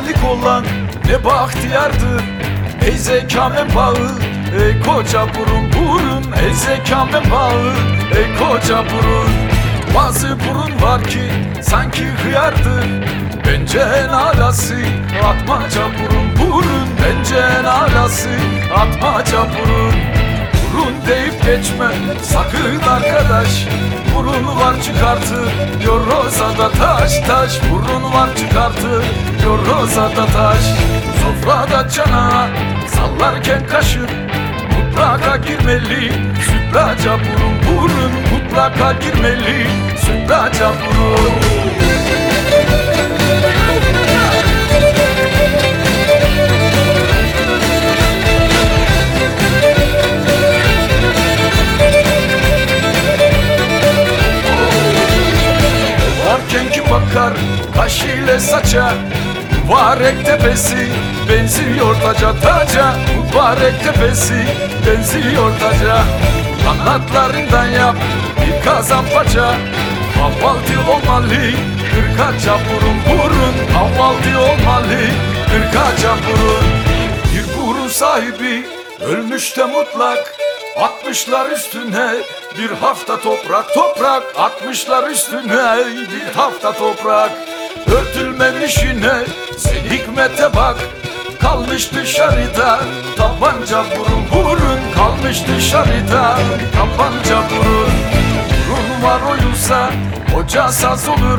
malik olan ne bahtiyardır. Ey zekamen bağı ey koca burun burun. Ey zekamen bağı ey koca burun. Bazı burun var ki sanki hıyardır. Bence en alası atmaca burun burun. Bence en alası atmaca burun geçme. Sakın arkadaş Burun var çıkartır Yor rozada taş taş. Burun var çıkartır Yor rozada taş. Sofrada çana Sallarken kaşık Mutlaka girmeli. Sütlaca burun burun Mutlaka girmeli. Sütlaca burun Bakar kaş ile saça. Mübarek tepesi benziyor taca taca. Mübarek tepesi benziyor taca. Kanatlarından yap bir kazan paça. Kahvaltı olmalı kırkaca burun burun. Kahvaltı olmalı kırkaca burun Bir burun sahibi ölmüş de mutlak Atmışlar üstüne bir hafta toprak toprak. Atmışlar üstüne bir hafta toprak. Örtülmemiş yine sen hikmete bak. Kalmış dışarıda tabanca burun burun. Kalmış dışarıda tabanca burun. Burun var oyulsa hoca saz olur.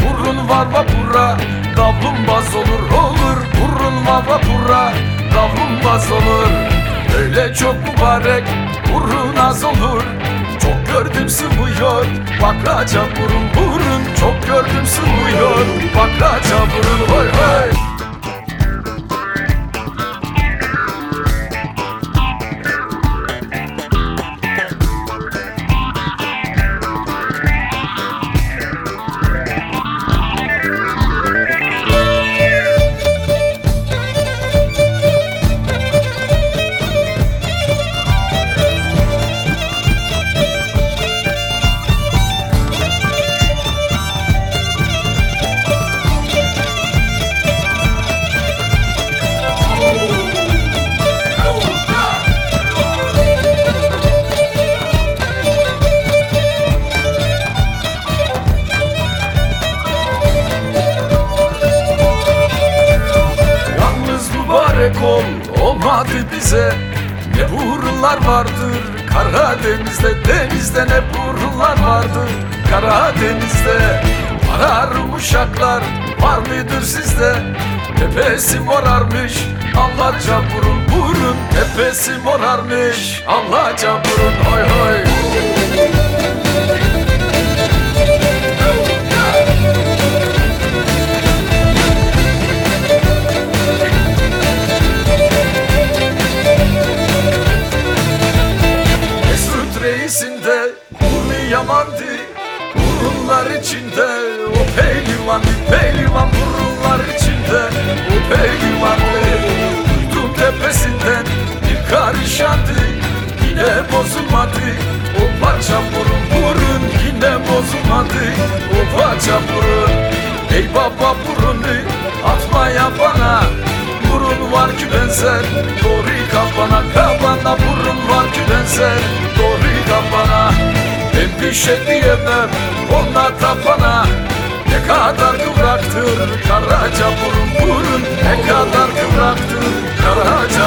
Burun var vapura davlumbaz olur olur. Burun var vapura davlumbaz olur Öyle çok mübarek burun az olur. Çok gördüm sıvıyor bakraca burun burun. Çok gördüm sıvıyor bakraca burun olmadı bize Ne burunlar vardır. Karadeniz'de Denizde ne burunlar vardır. Karadeniz'de Ararım uşaklar. Var mıdır sizde? Tepesi morarmış Allahça burun burun Tepesi morarmış Allahça burun hoy hoy Mesut reisinde burnu yamandı Burunlar içinde. O pehlivandı Pehlivan burunlar içinde. O pehlivandı Duydum tepesinden. Bir karışandı Yine bozulmadı. O parça burun burun Yine bozulmadı. O parça burun Ey baba burunu atmaya bana. Burun var ki benzer doğru kafana Kafana burun var ki benzer bir şey diyemem ona tapana Ne kadar kıvraktır? Karaca burun burun Ne kadar kıvraktır? Karaca